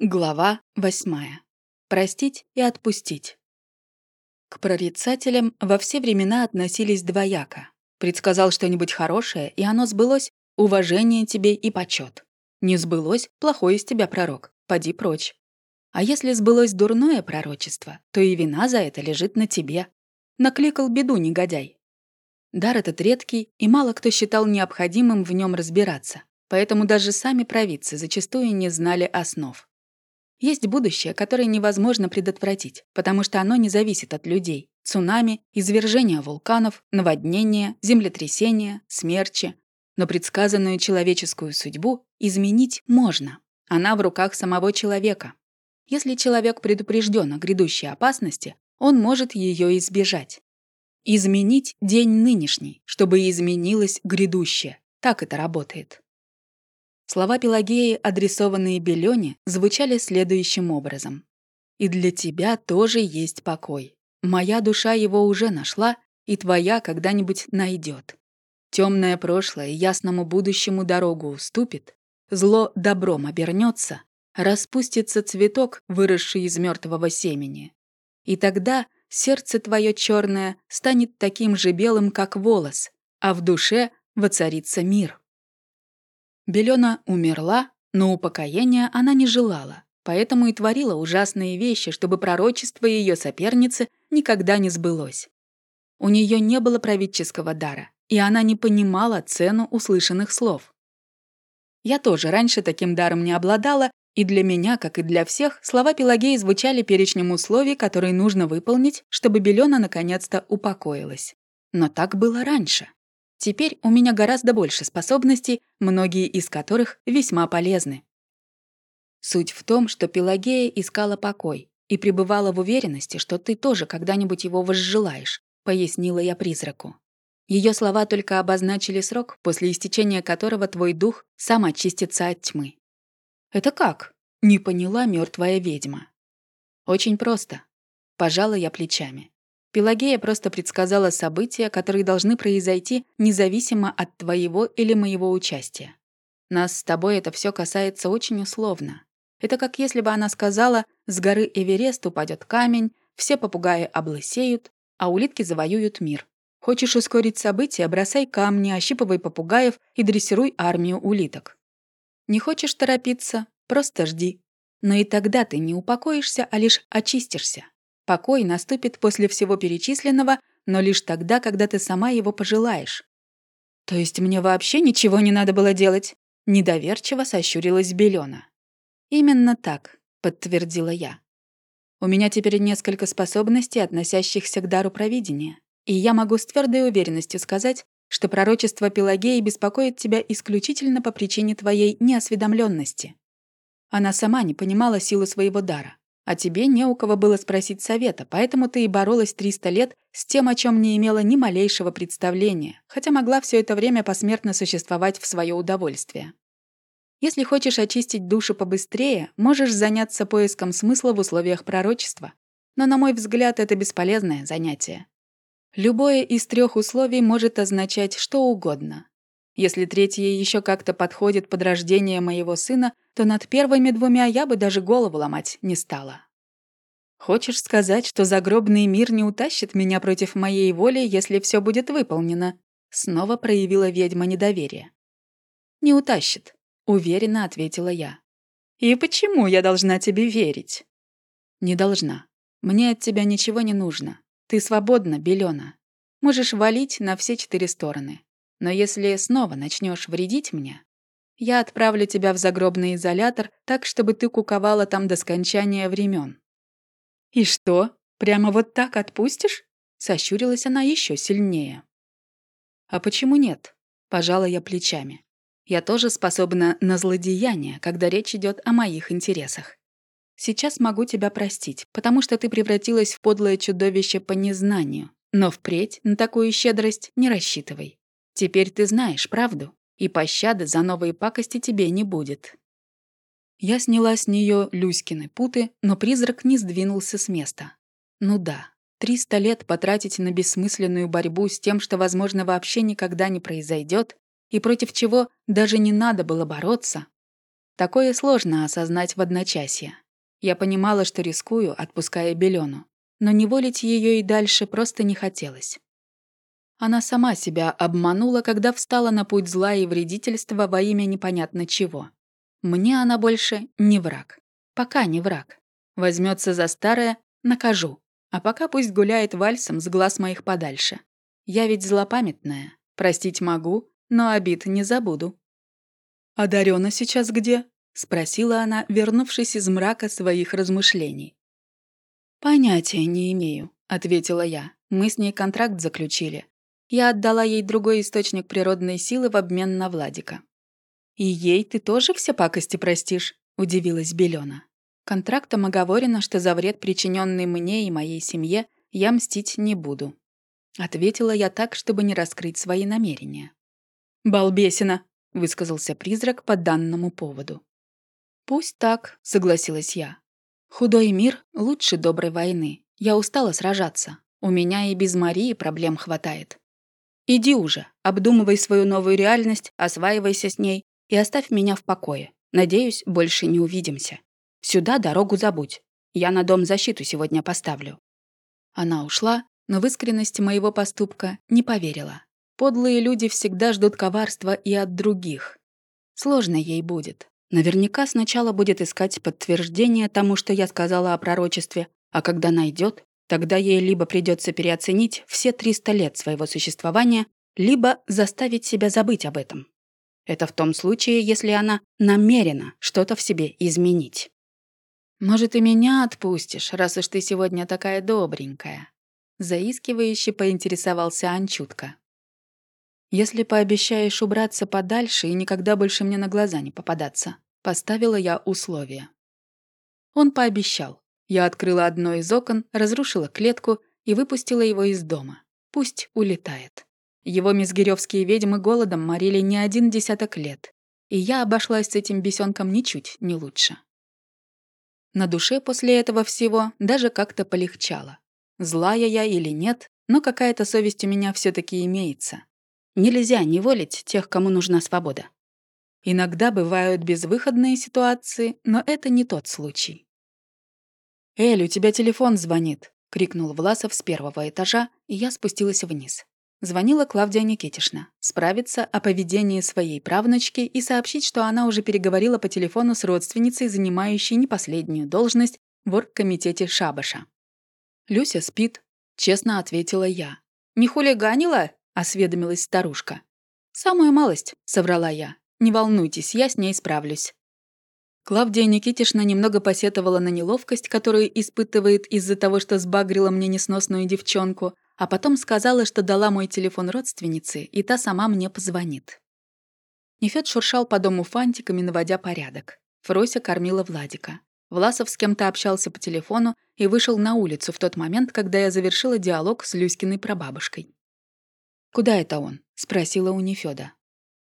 Глава восьмая. Простить и отпустить. К прорицателям во все времена относились двояко. Предсказал что-нибудь хорошее, и оно сбылось — уважение тебе и почет. Не сбылось — плохой из тебя пророк, поди прочь. А если сбылось дурное пророчество, то и вина за это лежит на тебе. Накликал беду негодяй. Дар этот редкий, и мало кто считал необходимым в нем разбираться, поэтому даже сами провидцы зачастую не знали основ. Есть будущее, которое невозможно предотвратить, потому что оно не зависит от людей. Цунами, извержения вулканов, наводнения, землетрясения, смерчи. Но предсказанную человеческую судьбу изменить можно. Она в руках самого человека. Если человек предупрежден о грядущей опасности, он может ее избежать. Изменить день нынешний, чтобы изменилось грядущее. Так это работает. Слова Пелагеи, адресованные Белёне, звучали следующим образом. «И для тебя тоже есть покой. Моя душа его уже нашла, и твоя когда-нибудь найдет. Темное прошлое ясному будущему дорогу уступит, зло добром обернется, распустится цветок, выросший из мертвого семени. И тогда сердце твое черное станет таким же белым, как волос, а в душе воцарится мир». Белена умерла, но упокоения она не желала, поэтому и творила ужасные вещи, чтобы пророчество ее соперницы никогда не сбылось. У нее не было правительского дара, и она не понимала цену услышанных слов. Я тоже раньше таким даром не обладала, и для меня, как и для всех, слова Пелагеи звучали перечнем условий, которые нужно выполнить, чтобы Белена наконец-то упокоилась. Но так было раньше. Теперь у меня гораздо больше способностей, многие из которых весьма полезны. Суть в том, что Пелагея искала покой и пребывала в уверенности, что ты тоже когда-нибудь его возжелаешь, пояснила я призраку. Ее слова только обозначили срок, после истечения которого твой дух сам очистится от тьмы. «Это как?» — не поняла мертвая ведьма. «Очень просто». Пожала я плечами. Пелагея просто предсказала события, которые должны произойти независимо от твоего или моего участия. Нас с тобой это все касается очень условно. Это как если бы она сказала, с горы Эверест упадет камень, все попугаи облысеют, а улитки завоюют мир. Хочешь ускорить события, бросай камни, ощипывай попугаев и дрессируй армию улиток. Не хочешь торопиться, просто жди. Но и тогда ты не упокоишься, а лишь очистишься. Покой наступит после всего перечисленного, но лишь тогда, когда ты сама его пожелаешь. То есть мне вообще ничего не надо было делать? Недоверчиво сощурилась Белена. Именно так, подтвердила я. У меня теперь несколько способностей, относящихся к дару провидения, и я могу с твердой уверенностью сказать, что пророчество Пелагеи беспокоит тебя исключительно по причине твоей неосведомленности. Она сама не понимала силы своего дара. А тебе не у кого было спросить совета, поэтому ты и боролась 300 лет с тем, о чем не имела ни малейшего представления, хотя могла все это время посмертно существовать в свое удовольствие. Если хочешь очистить душу побыстрее, можешь заняться поиском смысла в условиях пророчества. Но, на мой взгляд, это бесполезное занятие. Любое из трех условий может означать что угодно. Если третье еще как-то подходит под рождение моего сына, то над первыми двумя я бы даже голову ломать не стала. Хочешь сказать, что загробный мир не утащит меня против моей воли, если все будет выполнено? Снова проявила ведьма недоверие. Не утащит, уверенно ответила я. И почему я должна тебе верить? Не должна. Мне от тебя ничего не нужно. Ты свободна, Белена. Можешь валить на все четыре стороны. Но если снова начнешь вредить мне, я отправлю тебя в загробный изолятор, так, чтобы ты куковала там до скончания времен. «И что, прямо вот так отпустишь?» Сощурилась она еще сильнее. «А почему нет?» — пожала я плечами. «Я тоже способна на злодеяние, когда речь идет о моих интересах. Сейчас могу тебя простить, потому что ты превратилась в подлое чудовище по незнанию, но впредь на такую щедрость не рассчитывай. Теперь ты знаешь правду, и пощады за новые пакости тебе не будет». Я сняла с нее Люськины путы, но призрак не сдвинулся с места. Ну да, триста лет потратить на бессмысленную борьбу с тем, что, возможно, вообще никогда не произойдет, и против чего даже не надо было бороться. Такое сложно осознать в одночасье. Я понимала, что рискую, отпуская Белену, но неволить ее и дальше просто не хотелось. Она сама себя обманула, когда встала на путь зла и вредительства во имя непонятно чего. Мне она больше не враг. Пока не враг. Возьмется за старое — накажу. А пока пусть гуляет вальсом с глаз моих подальше. Я ведь злопамятная. Простить могу, но обид не забуду. «А Дарёна сейчас где?» — спросила она, вернувшись из мрака своих размышлений. «Понятия не имею», — ответила я. «Мы с ней контракт заключили. Я отдала ей другой источник природной силы в обмен на Владика. «И ей ты тоже все пакости простишь?» – удивилась Белена. «Контрактом оговорено, что за вред, причиненный мне и моей семье, я мстить не буду». Ответила я так, чтобы не раскрыть свои намерения. «Балбесина!» – высказался призрак по данному поводу. «Пусть так», – согласилась я. «Худой мир лучше доброй войны. Я устала сражаться. У меня и без Марии проблем хватает. Иди уже, обдумывай свою новую реальность, осваивайся с ней и оставь меня в покое. Надеюсь, больше не увидимся. Сюда дорогу забудь. Я на дом защиту сегодня поставлю». Она ушла, но в искренность моего поступка не поверила. Подлые люди всегда ждут коварства и от других. Сложно ей будет. Наверняка сначала будет искать подтверждение тому, что я сказала о пророчестве, а когда найдет, Тогда ей либо придется переоценить все 300 лет своего существования, либо заставить себя забыть об этом. Это в том случае, если она намерена что-то в себе изменить. «Может, и меня отпустишь, раз уж ты сегодня такая добренькая?» Заискивающе поинтересовался Анчутка. «Если пообещаешь убраться подальше и никогда больше мне на глаза не попадаться», поставила я условие. Он пообещал. Я открыла одно из окон, разрушила клетку и выпустила его из дома. Пусть улетает. Его мизгирёвские ведьмы голодом морили не один десяток лет, и я обошлась с этим бесенком ничуть не лучше. На душе после этого всего даже как-то полегчало. Злая я или нет, но какая-то совесть у меня все таки имеется. Нельзя неволить тех, кому нужна свобода. Иногда бывают безвыходные ситуации, но это не тот случай. «Эль, у тебя телефон звонит!» — крикнул Власов с первого этажа, и я спустилась вниз. Звонила Клавдия Никитишна. Справиться о поведении своей правнучки и сообщить, что она уже переговорила по телефону с родственницей, занимающей не последнюю должность в оргкомитете Шабаша. «Люся спит», — честно ответила я. «Не хулиганила?» — осведомилась старушка. «Самую малость», — соврала я. «Не волнуйтесь, я с ней справлюсь». Клавдия Никитишна немного посетовала на неловкость, которую испытывает из-за того, что сбагрила мне несносную девчонку, а потом сказала, что дала мой телефон родственнице, и та сама мне позвонит. Нефёд шуршал по дому фантиками, наводя порядок. Фрося кормила Владика. Власов с кем-то общался по телефону и вышел на улицу в тот момент, когда я завершила диалог с Люськиной прабабушкой. «Куда это он?» — спросила у Нефёда.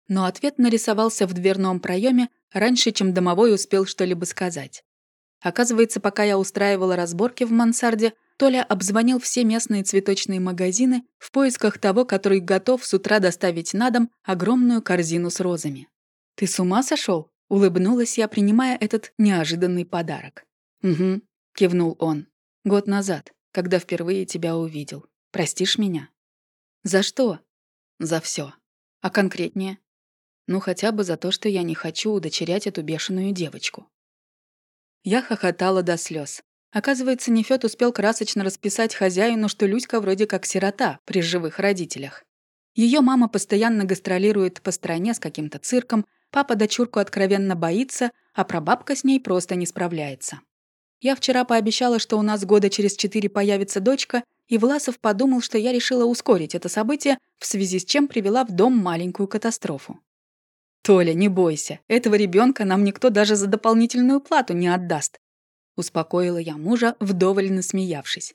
Но ответ нарисовался в дверном проеме, раньше, чем домовой успел что-либо сказать. Оказывается, пока я устраивала разборки в мансарде, Толя обзвонил все местные цветочные магазины в поисках того, который готов с утра доставить на дом огромную корзину с розами. «Ты с ума сошел? улыбнулась я, принимая этот неожиданный подарок. «Угу», — кивнул он. «Год назад, когда впервые тебя увидел. Простишь меня?» «За что?» «За все. А конкретнее?» Ну, хотя бы за то, что я не хочу удочерять эту бешеную девочку. Я хохотала до слез. Оказывается, Нефёд успел красочно расписать хозяину, что Люська вроде как сирота при живых родителях. Ее мама постоянно гастролирует по стране с каким-то цирком, папа дочурку откровенно боится, а прабабка с ней просто не справляется. Я вчера пообещала, что у нас года через четыре появится дочка, и Власов подумал, что я решила ускорить это событие, в связи с чем привела в дом маленькую катастрофу. «Толя, не бойся, этого ребенка нам никто даже за дополнительную плату не отдаст», успокоила я мужа, вдоволь насмеявшись.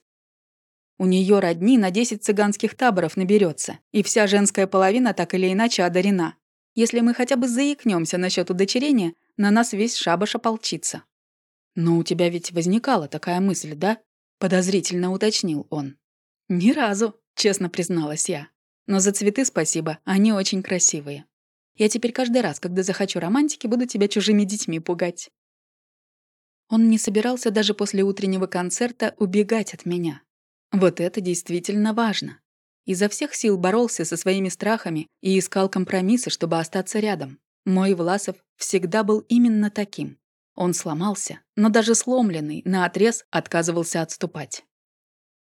У нее родни на 10 цыганских таборов наберется, и вся женская половина так или иначе одарена. Если мы хотя бы заикнемся насчет удочерения, на нас весь шабаш ополчится. «Но у тебя ведь возникала такая мысль, да?» — подозрительно уточнил он. «Ни разу», — честно призналась я. «Но за цветы спасибо, они очень красивые». Я теперь каждый раз, когда захочу романтики, буду тебя чужими детьми пугать». Он не собирался даже после утреннего концерта убегать от меня. Вот это действительно важно. Изо всех сил боролся со своими страхами и искал компромиссы, чтобы остаться рядом. Мой Власов всегда был именно таким. Он сломался, но даже сломленный, наотрез отказывался отступать.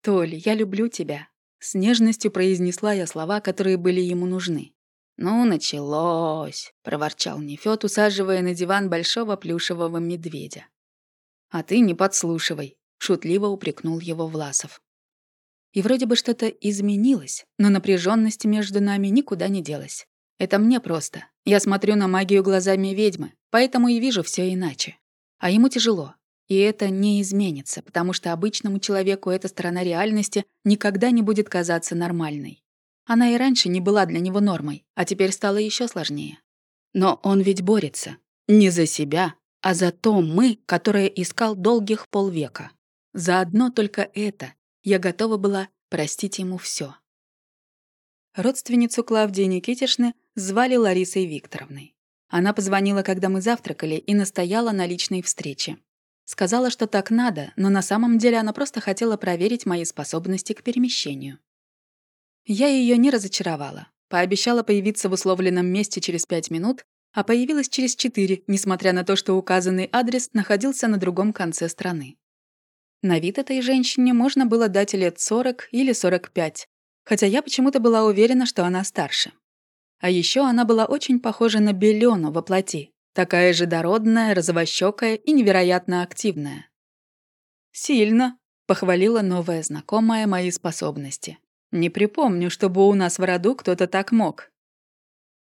«Толь, я люблю тебя», — с нежностью произнесла я слова, которые были ему нужны. «Ну, началось», — проворчал Нефёд, усаживая на диван большого плюшевого медведя. «А ты не подслушивай», — шутливо упрекнул его Власов. И вроде бы что-то изменилось, но напряженность между нами никуда не делась. Это мне просто. Я смотрю на магию глазами ведьмы, поэтому и вижу все иначе. А ему тяжело. И это не изменится, потому что обычному человеку эта сторона реальности никогда не будет казаться нормальной. Она и раньше не была для него нормой, а теперь стало еще сложнее. Но он ведь борется. Не за себя, а за то мы, которое искал долгих полвека. За одно только это я готова была простить ему все. Родственницу Клавдии Никитишны звали Ларисой Викторовной. Она позвонила, когда мы завтракали, и настояла на личной встрече. Сказала, что так надо, но на самом деле она просто хотела проверить мои способности к перемещению. Я ее не разочаровала. Пообещала появиться в условленном месте через пять минут а появилась через четыре, несмотря на то, что указанный адрес находился на другом конце страны. На вид этой женщине можно было дать лет 40 или 45, хотя я почему-то была уверена, что она старше. А еще она была очень похожа на Белену во плоти, такая же дородная, розовощекая и невероятно активная. «Сильно», — похвалила новая знакомая мои способности. «Не припомню, чтобы у нас в роду кто-то так мог».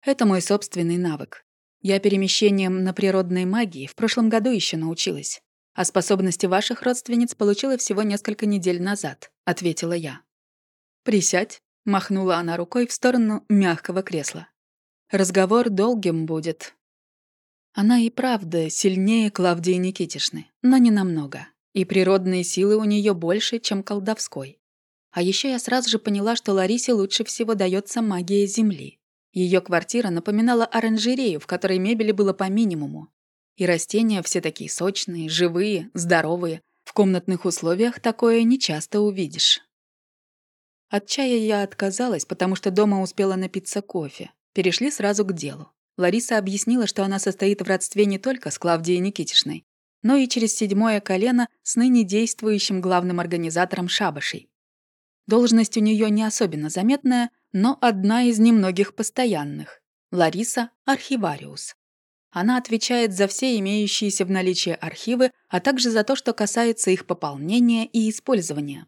Это мой собственный навык. Я перемещением на природной магии в прошлом году еще научилась. А способности ваших родственниц получила всего несколько недель назад», — ответила я. «Присядь», — махнула она рукой в сторону мягкого кресла. «Разговор долгим будет». Она и правда сильнее Клавдии Никитишны, но не намного. И природные силы у нее больше, чем колдовской. А еще я сразу же поняла, что Ларисе лучше всего дается магия Земли. Ее квартира напоминала оранжерею, в которой мебели было по минимуму. И растения все такие сочные, живые, здоровые. В комнатных условиях такое нечасто увидишь. От чая я отказалась, потому что дома успела напиться кофе. Перешли сразу к делу. Лариса объяснила, что она состоит в родстве не только с Клавдией Никитишной, но и через седьмое колено с ныне действующим главным организатором шабашей. Должность у нее не особенно заметная, но одна из немногих постоянных. Лариса – архивариус. Она отвечает за все имеющиеся в наличии архивы, а также за то, что касается их пополнения и использования.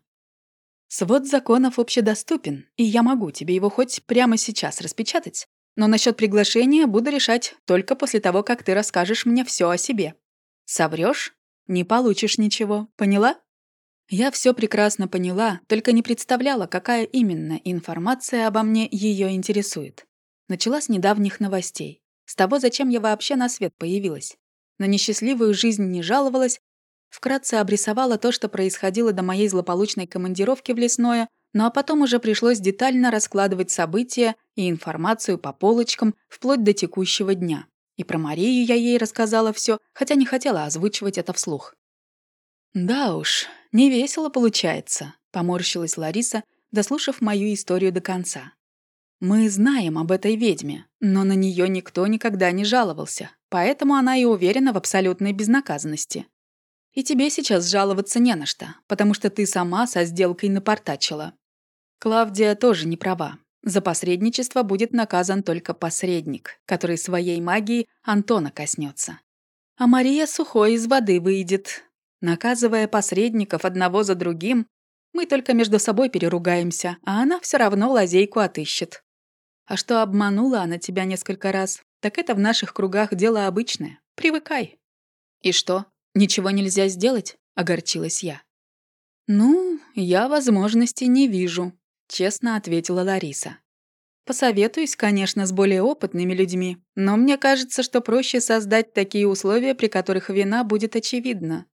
Свод законов общедоступен, и я могу тебе его хоть прямо сейчас распечатать, но насчет приглашения буду решать только после того, как ты расскажешь мне все о себе. Соврешь – не получишь ничего, поняла? Я все прекрасно поняла, только не представляла, какая именно информация обо мне ее интересует. Начала с недавних новостей. С того, зачем я вообще на свет появилась. На несчастливую жизнь не жаловалась, вкратце обрисовала то, что происходило до моей злополучной командировки в лесное, ну а потом уже пришлось детально раскладывать события и информацию по полочкам вплоть до текущего дня. И про Марию я ей рассказала все, хотя не хотела озвучивать это вслух. Да уж, не весело получается», — поморщилась Лариса, дослушав мою историю до конца. «Мы знаем об этой ведьме, но на нее никто никогда не жаловался, поэтому она и уверена в абсолютной безнаказанности. И тебе сейчас жаловаться не на что, потому что ты сама со сделкой напортачила. Клавдия тоже не права. За посредничество будет наказан только посредник, который своей магией Антона коснется. А Мария сухой из воды выйдет, Наказывая посредников одного за другим, мы только между собой переругаемся, а она все равно лазейку отыщет. А что обманула она тебя несколько раз, так это в наших кругах дело обычное. Привыкай. И что, ничего нельзя сделать? Огорчилась я. Ну, я возможности не вижу, честно ответила Лариса. Посоветуюсь, конечно, с более опытными людьми, но мне кажется, что проще создать такие условия, при которых вина будет очевидна.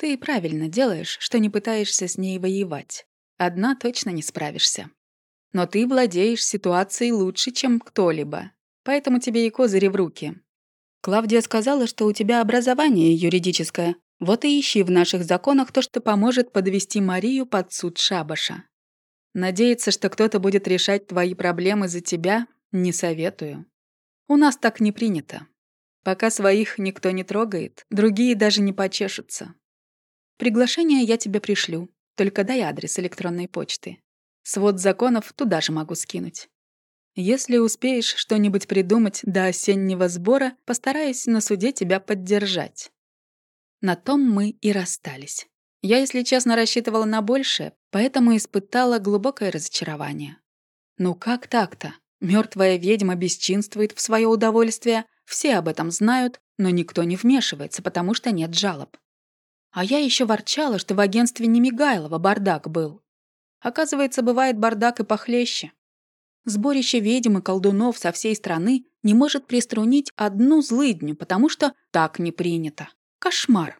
Ты правильно делаешь, что не пытаешься с ней воевать. Одна точно не справишься. Но ты владеешь ситуацией лучше, чем кто-либо. Поэтому тебе и козыри в руки. Клавдия сказала, что у тебя образование юридическое. Вот и ищи в наших законах то, что поможет подвести Марию под суд Шабаша. Надеяться, что кто-то будет решать твои проблемы за тебя, не советую. У нас так не принято. Пока своих никто не трогает, другие даже не почешутся. Приглашение я тебе пришлю, только дай адрес электронной почты. Свод законов туда же могу скинуть. Если успеешь что-нибудь придумать до осеннего сбора, постараюсь на суде тебя поддержать. На том мы и расстались. Я, если честно, рассчитывала на большее, поэтому испытала глубокое разочарование. Ну как так-то? Мертвая ведьма бесчинствует в свое удовольствие, все об этом знают, но никто не вмешивается, потому что нет жалоб. А я еще ворчала, что в агентстве не Мигайлова бардак был. Оказывается, бывает бардак и похлеще. Сборище ведьм и колдунов со всей страны не может приструнить одну злыдню, потому что так не принято. Кошмар.